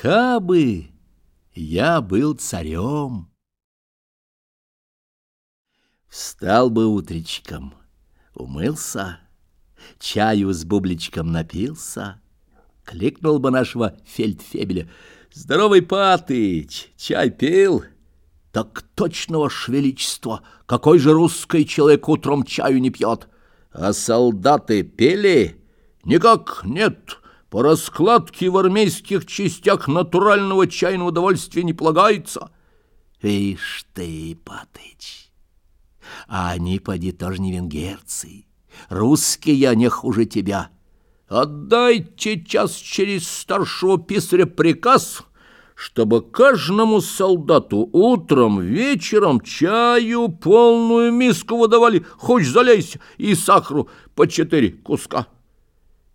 Кабы я был царем. Встал бы утречком, умылся, чаю с бубличком напился, кликнул бы нашего фельдфебеля. «Здоровый Патыч, чай пил?» «Так точно, ваше величество, какой же русский человек утром чаю не пьет?» «А солдаты пели?» «Никак нет». По раскладке в армейских частях натурального чайного удовольствия не полагается. Вишь ты, Патыч, а они, поди, тоже не венгерцы. Русские не хуже тебя. Отдайте час через старшего писаря приказ, чтобы каждому солдату утром, вечером чаю полную миску выдавали, хоть залейся, и сахару по четыре куска.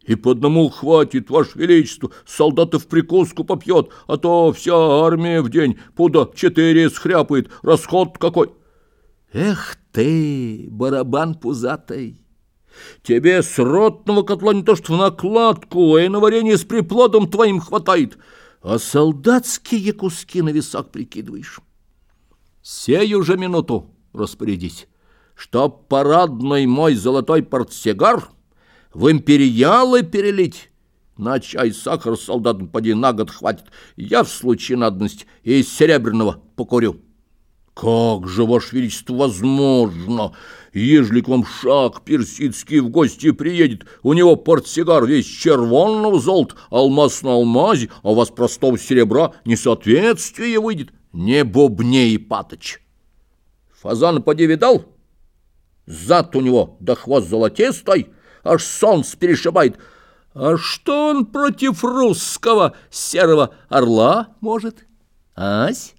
И по одному хватит, ваше величество, солдатов прикуску попьет, а то вся армия в день пуда четыре схряпает, расход какой. Эх ты, барабан пузатый! Тебе с ротного котла не то что в накладку, а и на варенье с приплодом твоим хватает, а солдатские куски на весах прикидываешь. Сею же минуту распорядись, чтоб парадный мой золотой портсигар — в империалы перелить. На чай сахар солдатам поди на год хватит. Я в случае надобности из серебряного покурю. Как же, Ваше Величество, возможно, ежели к вам шаг персидский в гости приедет, у него портсигар весь червонного золота, алмаз на алмазе, а у вас простого серебра несоответствие выйдет. Не бубней, Паточ. Фазан поди видал? Зад у него да хвост золотистой, аж солнце перешибает. А что он против русского серого орла может? Ась?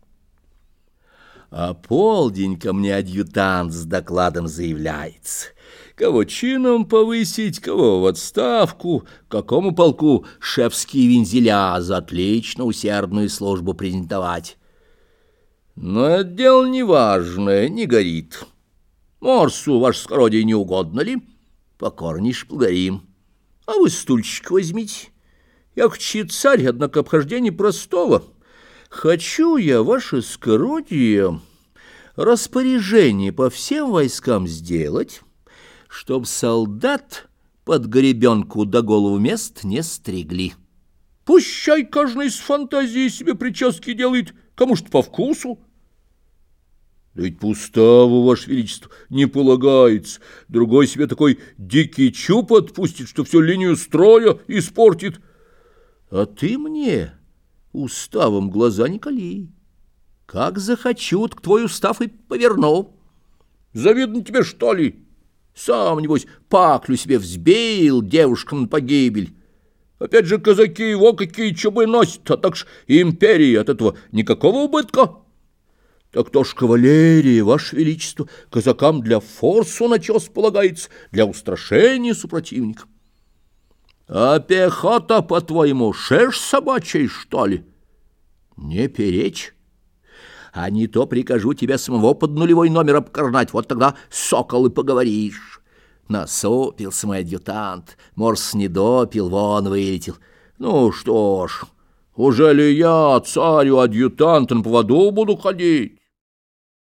А полдень ко мне адъютант с докладом заявляется. Кого чином повысить, кого в отставку, какому полку шефские вензеля за отлично усердную службу презентовать. Но дело неважное, не горит. Морсу, ваше скородие, не угодно ли?» Покорнейше благодарим. А вы стульчик возьмите. Я хоть царь, однако обхождение простого. Хочу я, ваше скородие, распоряжение по всем войскам сделать, чтоб солдат под гребенку до голову мест не стригли. Пущай каждый из фантазии себе прически делает, кому что по вкусу. Да ведь по уставу, Ваше Величество, не полагается. Другой себе такой дикий чуб отпустит, что всю линию строя испортит. А ты мне уставом глаза не кали. Как захочу, к твой устав и поверну. Завидно тебе, что ли? Сам, небось, паклю себе взбеял девушкам на погибель. Опять же, казаки его какие чубы носят, а так ж империи от этого никакого убытка. Так то ж кавалерия, ваше величество, казакам для форсу начес полагается, для устрашения супротивника. А пехота, по-твоему, шеш собачий, что ли? Не перечь. А не то прикажу тебя самого под нулевой номер обкорнать, вот тогда сокол и поговоришь. Насопился мой адъютант, морс не допил, вон вылетел. Ну что ж, уже ли я царю адъютантом по воду буду ходить?